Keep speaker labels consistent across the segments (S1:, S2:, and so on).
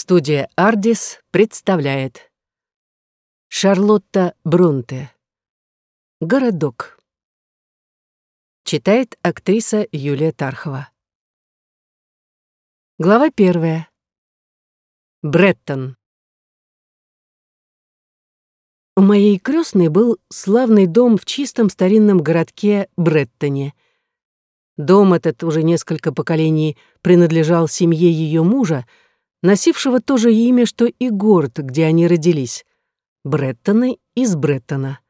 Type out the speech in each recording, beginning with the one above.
S1: Студия «Ардис» представляет. Шарлотта Брунте. «Городок» Читает актриса Юлия Тархова. Глава первая. Бреттон. У моей крестной был славный дом в чистом старинном городке Бреттоне. Дом этот уже несколько поколений принадлежал семье ее мужа, носившего то же имя, что и город, где они родились. Бреттоны из Бреттона.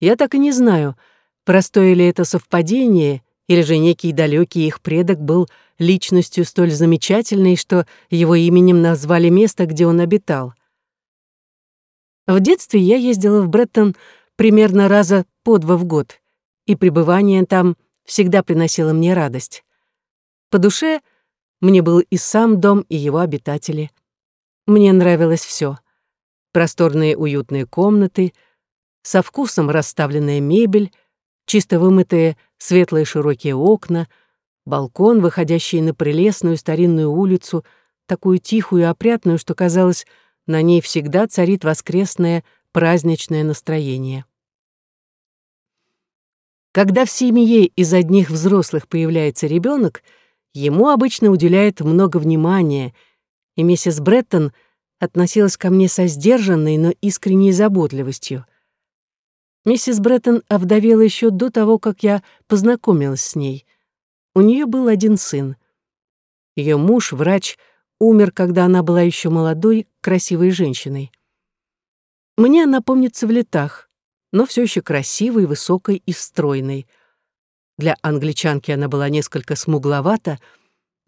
S1: Я так и не знаю, простое ли это совпадение, или же некий далекий их предок был личностью столь замечательной, что его именем назвали место, где он обитал. В детстве я ездила в Бреттон примерно раза по два в год, и пребывание там всегда приносило мне радость. По душе мне был и сам дом, и его обитатели. Мне нравилось все: Просторные уютные комнаты, со вкусом расставленная мебель, чисто вымытые светлые широкие окна, балкон, выходящий на прелестную старинную улицу, такую тихую и опрятную, что, казалось, на ней всегда царит воскресное праздничное настроение. Когда в семье из одних взрослых появляется ребенок — Ему обычно уделяют много внимания, и миссис Бреттон относилась ко мне со сдержанной, но искренней заботливостью. Миссис Бреттон овдовела еще до того, как я познакомилась с ней. У нее был один сын. Ее муж, врач, умер, когда она была еще молодой, красивой женщиной. Мне она помнится в летах, но все еще красивой, высокой и стройной — для англичанки она была несколько смугловата,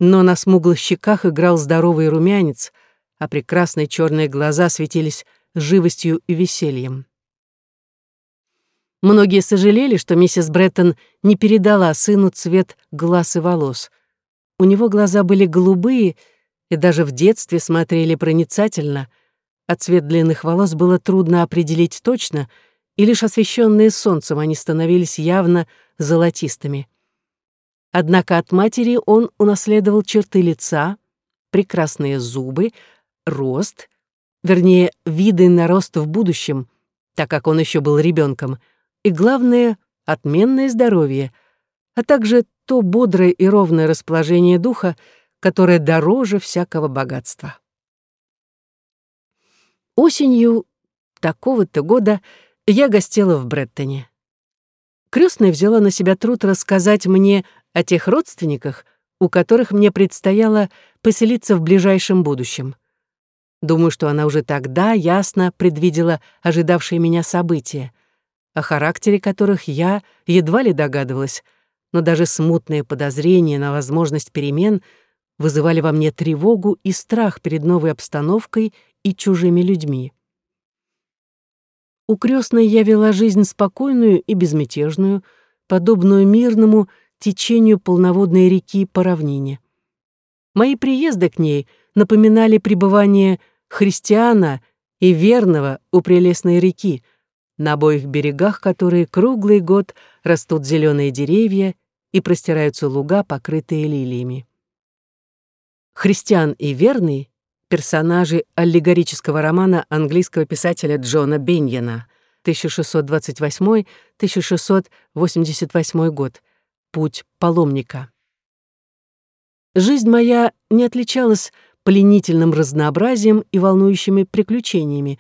S1: но на смуглых щеках играл здоровый румянец, а прекрасные черные глаза светились живостью и весельем. Многие сожалели, что миссис Бреттон не передала сыну цвет глаз и волос. У него глаза были голубые и даже в детстве смотрели проницательно, а цвет длинных волос было трудно определить точно — и лишь освещенные солнцем они становились явно золотистыми. Однако от матери он унаследовал черты лица, прекрасные зубы, рост, вернее, виды на рост в будущем, так как он еще был ребенком, и, главное, отменное здоровье, а также то бодрое и ровное расположение духа, которое дороже всякого богатства. Осенью такого-то года я гостила в Бреттоне. Крестная взяла на себя труд рассказать мне о тех родственниках, у которых мне предстояло поселиться в ближайшем будущем. Думаю, что она уже тогда ясно предвидела ожидавшие меня события, о характере которых я едва ли догадывалась, но даже смутные подозрения на возможность перемен вызывали во мне тревогу и страх перед новой обстановкой и чужими людьми. У крестной я вела жизнь спокойную и безмятежную, подобную мирному течению полноводной реки по равнине. Мои приезды к ней напоминали пребывание христиана и верного у прелестной реки, на обоих берегах которой круглый год растут зеленые деревья и простираются луга, покрытые лилиями. Христиан и верный персонажи аллегорического романа английского писателя Джона Беньяна 1628-1688 год «Путь паломника». Жизнь моя не отличалась пленительным разнообразием и волнующими приключениями,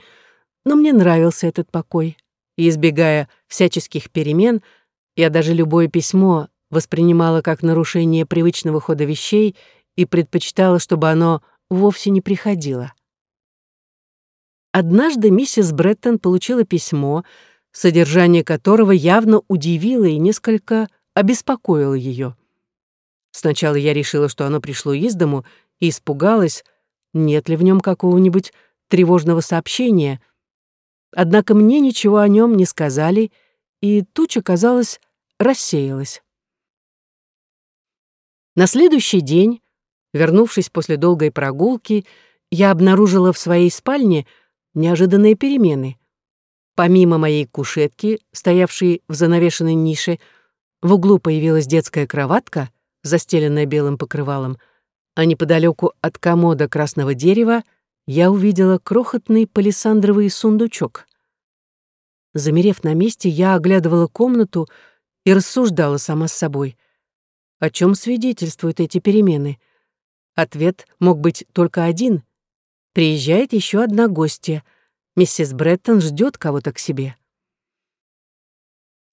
S1: но мне нравился этот покой, и, избегая всяческих перемен, я даже любое письмо воспринимала как нарушение привычного хода вещей и предпочитала, чтобы оно вовсе не приходила. Однажды миссис Бреттон получила письмо, содержание которого явно удивило и несколько обеспокоило ее. Сначала я решила, что оно пришло из дому, и испугалась, нет ли в нем какого-нибудь тревожного сообщения. Однако мне ничего о нем не сказали, и туча, казалось, рассеялась. На следующий день Вернувшись после долгой прогулки, я обнаружила в своей спальне неожиданные перемены. Помимо моей кушетки, стоявшей в занавешенной нише, в углу появилась детская кроватка, застеленная белым покрывалом, а неподалеку от комода красного дерева я увидела крохотный палисандровый сундучок. Замерев на месте, я оглядывала комнату и рассуждала сама с собой. О чем свидетельствуют эти перемены? Ответ мог быть только один. Приезжает еще одна гостья. Миссис Бреттон ждет кого-то к себе.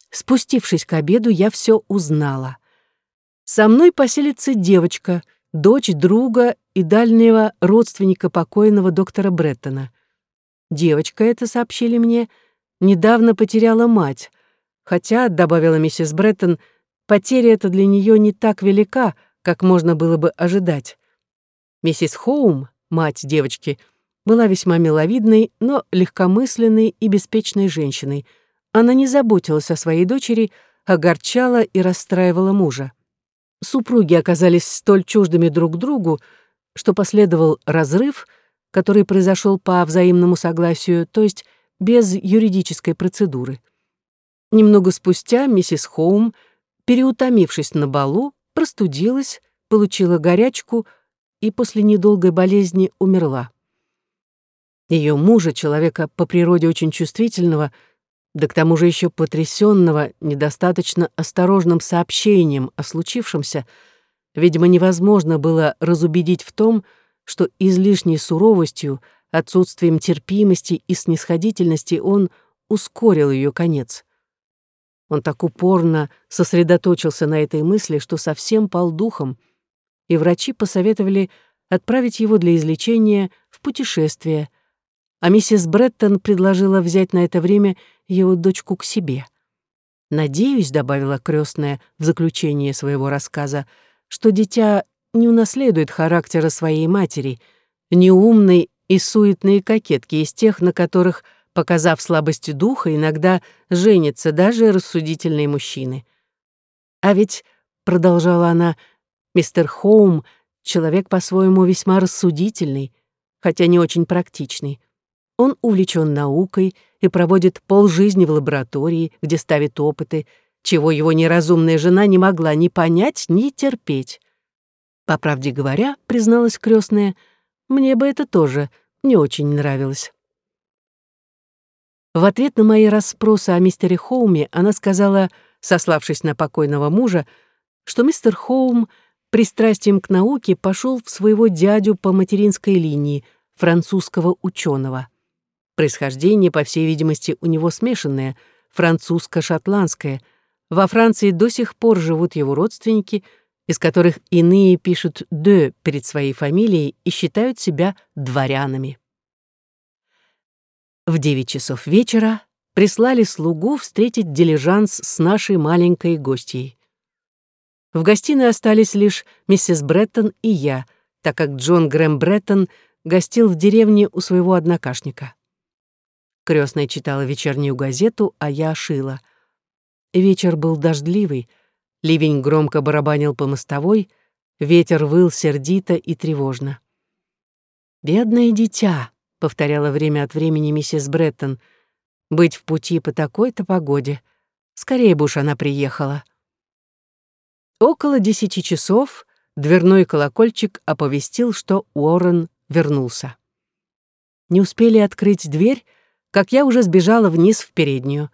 S1: Спустившись к обеду, я все узнала. Со мной поселится девочка, дочь друга и дальнего родственника покойного доктора Бреттона. Девочка эта, сообщили мне, недавно потеряла мать, хотя, добавила миссис Бреттон, потеря эта для нее не так велика, как можно было бы ожидать. Миссис Хоум, мать девочки, была весьма миловидной, но легкомысленной и беспечной женщиной — она не заботилась о своей дочери, огорчала и расстраивала мужа. Супруги оказались столь чуждыми друг другу, что последовал разрыв, который произошел по взаимному согласию, то есть без юридической процедуры. Немного спустя миссис Хоум, переутомившись на балу, простудилась, получила горячку и после недолгой болезни умерла. Ее мужа, человека по природе очень чувствительного, да к тому же еще потрясенного недостаточно осторожным сообщением о случившемся, видимо, невозможно было разубедить в том, что излишней суровостью, отсутствием терпимости и снисходительности он ускорил ее конец. Он так упорно сосредоточился на этой мысли, что совсем пал духом, и врачи посоветовали отправить его для излечения в путешествие, а миссис Бреттон предложила взять на это время его дочку к себе. «Надеюсь», — добавила крестная в заключение своего рассказа, «что дитя не унаследует характера своей матери, неумной и суетные кокетки из тех, на которых, показав слабость духа, иногда женятся даже рассудительные мужчины. А ведь, — продолжала она, — мистер Хоум — человек по-своему весьма рассудительный, хотя не очень практичный. Он увлечен наукой и проводит полжизни в лаборатории, где ставит опыты, чего его неразумная жена не могла ни понять, ни терпеть. По правде говоря, призналась крестная, мне бы это тоже не очень нравилось. В ответ на мои расспросы о мистере Хоуме она сказала, сославшись на покойного мужа, что мистер Хоум пристрастием к науке пошел в своего дядю по материнской линии, французского ученого. Происхождение, по всей видимости, у него смешанное, французско-шотландское. Во Франции до сих пор живут его родственники, из которых иные пишут «де» перед своей фамилией и считают себя дворянами. В девять часов вечера прислали слугу встретить дилижанс с нашей маленькой гостьей. В гостиной остались лишь миссис Бреттон и я, так как Джон Грэм Бреттон гостил в деревне у своего однокашника. Крестная читала вечернюю газету, а я шила. Вечер был дождливый, ливень громко барабанил по мостовой, ветер выл сердито и тревожно. «Бедное дитя», — повторяла время от времени миссис Бреттон, «быть в пути по такой-то погоде. Скорее бы уж она приехала». Около десяти часов дверной колокольчик оповестил, что Уоррен вернулся. Не успели открыть дверь, как я уже сбежала вниз в переднюю.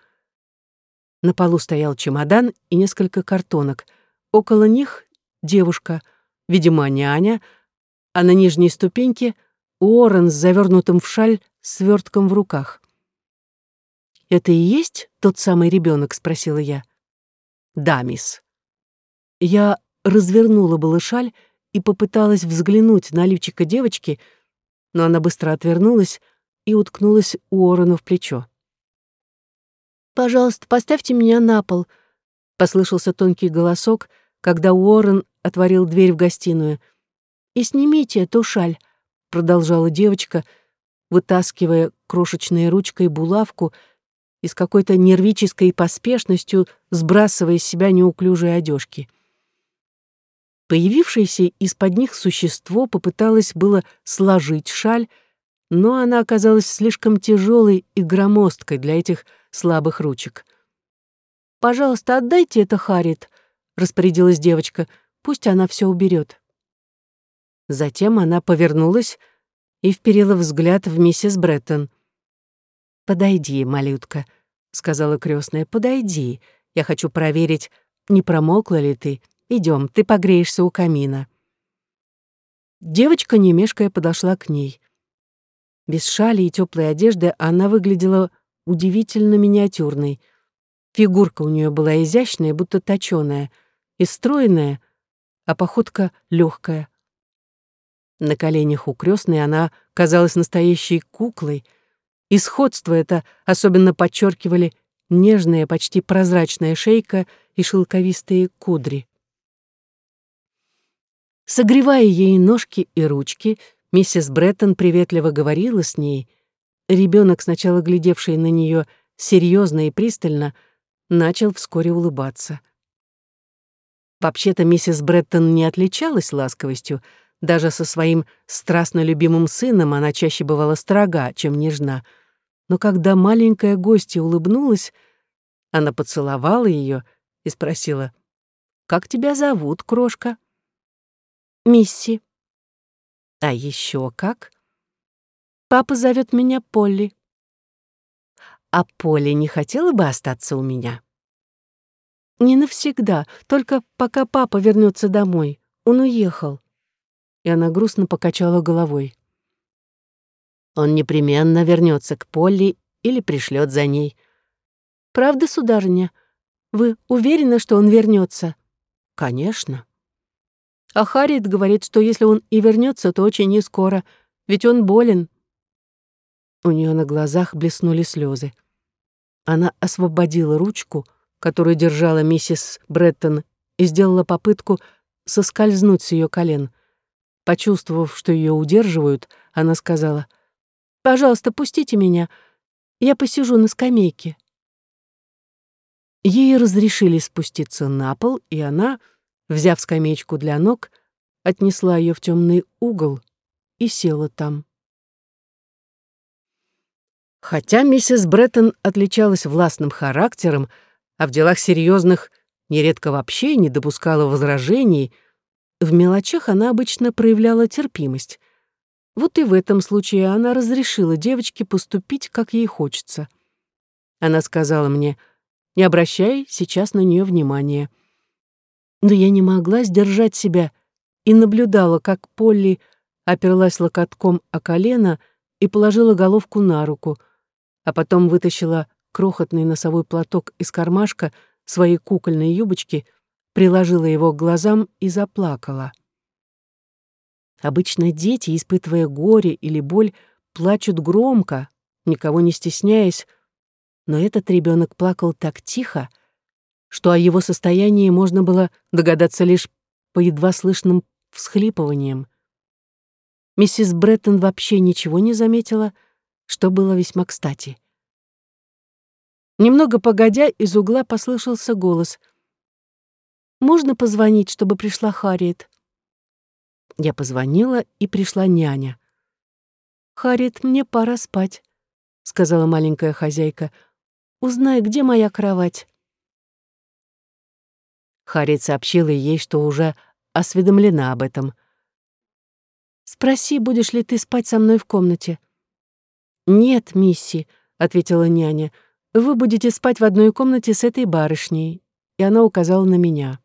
S1: На полу стоял чемодан и несколько картонок. Около них девушка, видимо, няня, а на нижней ступеньке Уоррен с завернутым в шаль свертком в руках. «Это и есть тот самый ребенок? спросила я. «Да, мисс». Я развернула было шаль и попыталась взглянуть на личико девочки, но она быстро отвернулась, и уткнулась Уоррену в плечо. «Пожалуйста, поставьте меня на пол», — послышался тонкий голосок, когда Уоррен отворил дверь в гостиную. «И снимите эту шаль», — продолжала девочка, вытаскивая крошечной ручкой булавку и с какой-то нервической поспешностью сбрасывая с себя неуклюжие одежки. Появившееся из-под них существо попыталось было сложить шаль, но она оказалась слишком тяжелой и громоздкой для этих слабых ручек. «Пожалуйста, отдайте это Харит», — распорядилась девочка, — «пусть она все уберет». Затем она повернулась и вперила взгляд в миссис Бреттон. «Подойди, малютка», — сказала крестная, — «подойди. Я хочу проверить, не промокла ли ты. Идем, ты погреешься у камина». Девочка, не мешкая, подошла к ней. Без шали и теплой одежды она выглядела удивительно миниатюрной. Фигурка у нее была изящная, будто точёная, и стройная, а походка легкая. На коленях у крестной она казалась настоящей куклой, и сходство это особенно подчеркивали нежная, почти прозрачная шейка и шелковистые кудри. Согревая ей ножки и ручки, миссис Бреттон приветливо говорила с ней. Ребенок, сначала глядевший на нее серьезно и пристально, начал вскоре улыбаться. Вообще-то миссис Бреттон не отличалась ласковостью, даже со своим страстно любимым сыном она чаще бывала строга, чем нежна. Но когда маленькая гостья улыбнулась, она поцеловала ее и спросила, «Как тебя зовут, крошка?» «Мисси». «А еще как?» «Папа зовет меня Полли». «А Полли не хотела бы остаться у меня?» «Не навсегда, только пока папа вернется домой. Он уехал» и она грустно покачала головой. Он непременно вернется к Полли или пришлет за ней. «Правда, сударыня? Вы уверены, что он вернется? «Конечно». А Харриет говорит, что если он и вернется, то очень не скоро, ведь он болен. У нее на глазах блеснули слезы. Она освободила ручку, которую держала миссис Бреттон, и сделала попытку соскользнуть с ее колен — Почувствовав, что ее удерживают, она сказала, «Пожалуйста, пустите меня. Я посижу на скамейке». Ей разрешили спуститься на пол, и она, взяв скамеечку для ног, отнесла ее в темный угол и села там. Хотя миссис Бреттон отличалась властным характером, а в делах серьезных нередко вообще не допускала возражений — в мелочах она обычно проявляла терпимость. Вот и в этом случае она разрешила девочке поступить, как ей хочется. Она сказала мне, не обращай сейчас на нее внимания. Но я не могла сдержать себя и наблюдала, как Полли оперлась локотком о колено и положила головку на руку, а потом вытащила крохотный носовой платок из кармашка своей кукольной юбочки приложила его к глазам и заплакала. Обычно дети, испытывая горе или боль, плачут громко, никого не стесняясь, но этот ребенок плакал так тихо, что о его состоянии можно было догадаться лишь по едва слышным всхлипываниям. Миссис Бреттон вообще ничего не заметила, что было весьма кстати. Немного погодя, из угла послышался голос — можно позвонить, чтобы пришла Харриет?» Я позвонила, и пришла няня. «Харриет, мне пора спать», — сказала маленькая хозяйка. «Узнай, где моя кровать?» Харриет сообщила ей, что уже осведомлена об этом. «Спроси, будешь ли ты спать со мной в комнате?» «Нет, мисси», — ответила няня, — «вы будете спать в одной комнате с этой барышней», и она указала на меня.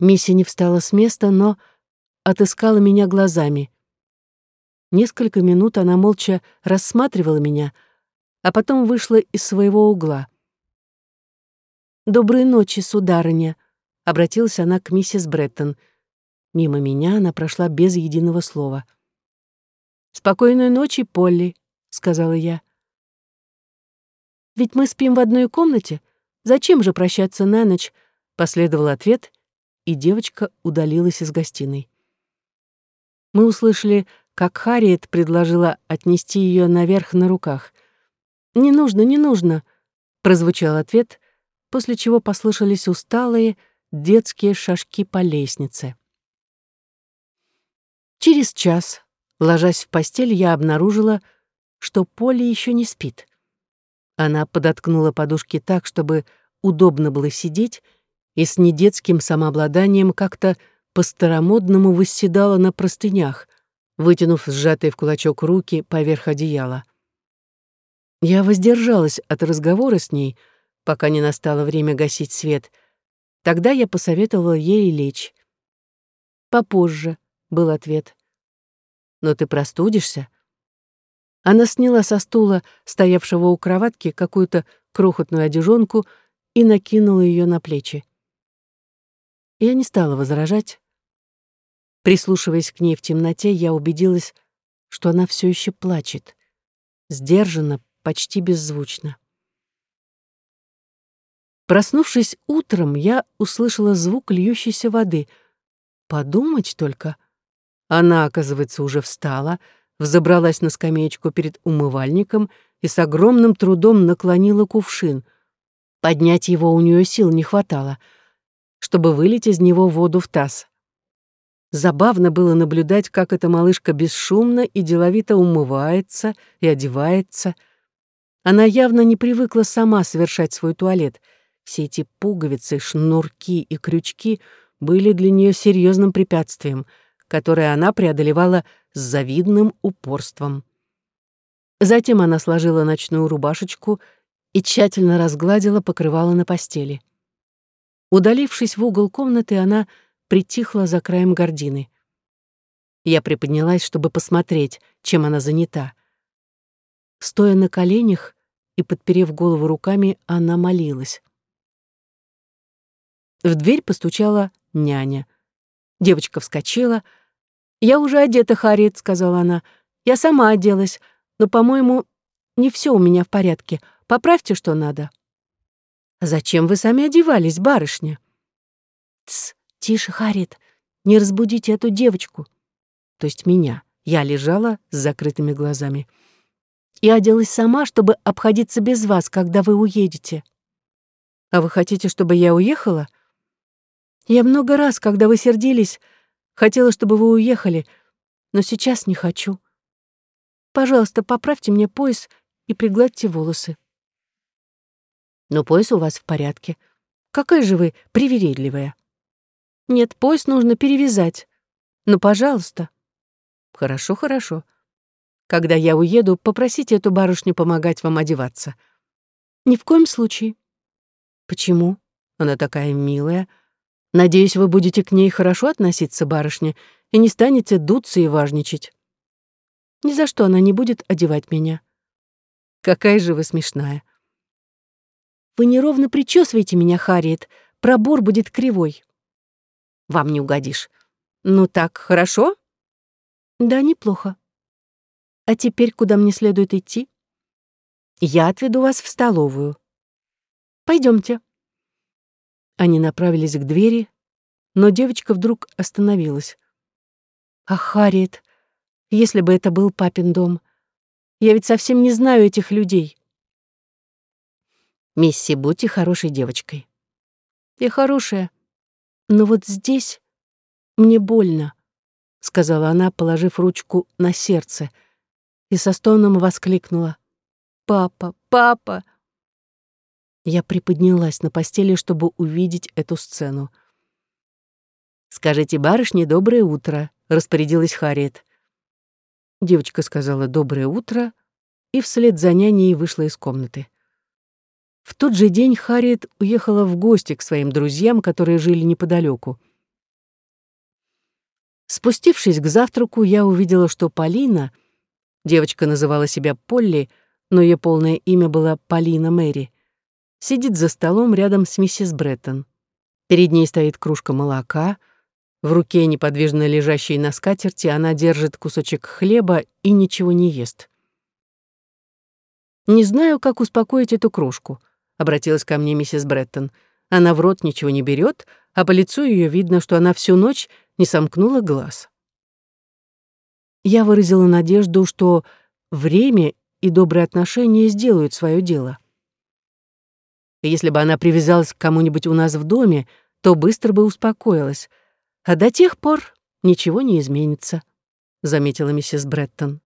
S1: Мисси не встала с места, но отыскала меня глазами. Несколько минут она молча рассматривала меня, а потом вышла из своего угла. «Доброй ночи, сударыня», — обратилась она к миссис Бреттон. Мимо меня она прошла без единого слова. «Спокойной ночи, Полли», — сказала я. «Ведь мы спим в одной комнате. Зачем же прощаться на ночь?» — последовал ответ, и девочка удалилась из гостиной. Мы услышали, как Харриет предложила отнести ее наверх на руках. «Не нужно, не нужно», — прозвучал ответ, после чего послышались усталые детские шажки по лестнице. Через час, ложась в постель, я обнаружила, что Поле еще не спит. Она подоткнула подушки так, чтобы удобно было сидеть, и с недетским самообладанием как-то по-старомодному восседала на простынях, вытянув сжатые в кулачок руки поверх одеяла. Я воздержалась от разговора с ней, пока не настало время гасить свет. Тогда я посоветовала ей лечь. «Попозже», — был ответ. «Но ты простудишься?» Она сняла со стула, стоявшего у кроватки, какую-то крохотную одежонку и накинула ее на плечи. Я не стала возражать. Прислушиваясь к ней в темноте, я убедилась, что она все еще плачет. Сдержанно, почти беззвучно. Проснувшись утром, я услышала звук льющейся воды. Подумать только. Она, оказывается, уже встала, взобралась на скамеечку перед умывальником и с огромным трудом наклонила кувшин. Поднять его у нее сил не хватало, чтобы вылить из него воду в таз. Забавно было наблюдать, как эта малышка бесшумно и деловито умывается и одевается — она явно не привыкла сама совершать свой туалет. Все эти пуговицы, шнурки и крючки были для нее серьезным препятствием, которое она преодолевала с завидным упорством. Затем она сложила ночную рубашечку и тщательно разгладила покрывало на постели. Удалившись в угол комнаты, она притихла за краем гардины. Я приподнялась, чтобы посмотреть, чем она занята. Стоя на коленях и, подперев голову руками, она молилась. В дверь постучала няня. Девочка вскочила. «Я уже одета, Харриет», — сказала она. «Я сама оделась, но, по-моему, не все у меня в порядке. Поправьте, что надо». «Зачем вы сами одевались, барышня?» «Тсс, тише, Харриет, не разбудите эту девочку». То есть меня. Я лежала с закрытыми глазами. Я оделась сама, чтобы обходиться без вас, когда вы уедете. А вы хотите, чтобы я уехала? Я много раз, когда вы сердились, хотела, чтобы вы уехали, но сейчас не хочу. Пожалуйста, поправьте мне пояс и пригладьте волосы. Но пояс у вас в порядке. Какая же вы привередливая. Нет, пояс нужно перевязать. Ну, пожалуйста. Хорошо, хорошо. Когда я уеду, попросите эту барышню помогать вам одеваться. Ни в коем случае. Почему? Она такая милая. Надеюсь, вы будете к ней хорошо относиться, барышня, и не станете дуться и важничать. Ни за что она не будет одевать меня. Какая же вы смешная. Вы неровно причесываете меня, Харриет. Пробор будет кривой. Вам не угодишь. Ну так, хорошо? Да, неплохо. А теперь куда мне следует идти? Я отведу вас в столовую. Пойдемте. Они направились к двери, но девочка вдруг остановилась. Ах, Харриет, если бы это был папин дом. Я ведь совсем не знаю этих людей. Мисси, будьте хорошей девочкой. Я хорошая, но вот здесь мне больно, сказала она, положив ручку на сердце — и со стоном воскликнула. «Папа! Папа!» Я приподнялась на постели, чтобы увидеть эту сцену. «Скажите барышне доброе утро», — распорядилась Харриет. Девочка сказала «доброе утро» и вслед за няней вышла из комнаты. В тот же день Харриет уехала в гости к своим друзьям, которые жили неподалеку. Спустившись к завтраку, я увидела, что Полина — Девочка называла себя Полли, но ее полное имя было Полина Мэри. Сидит за столом рядом с миссис Бреттон. Перед ней стоит кружка молока. В руке, неподвижно лежащей на скатерти, она держит кусочек хлеба и ничего не ест. «Не знаю, как успокоить эту кружку», — обратилась ко мне миссис Бреттон. «Она в рот ничего не берет, а по лицу ее видно, что она всю ночь не сомкнула глаз». Я выразила надежду, что время и добрые отношения сделают свое дело. Если бы она привязалась к кому-нибудь у нас в доме, то быстро бы успокоилась. А до тех пор ничего не изменится, — заметила миссис Бреттон.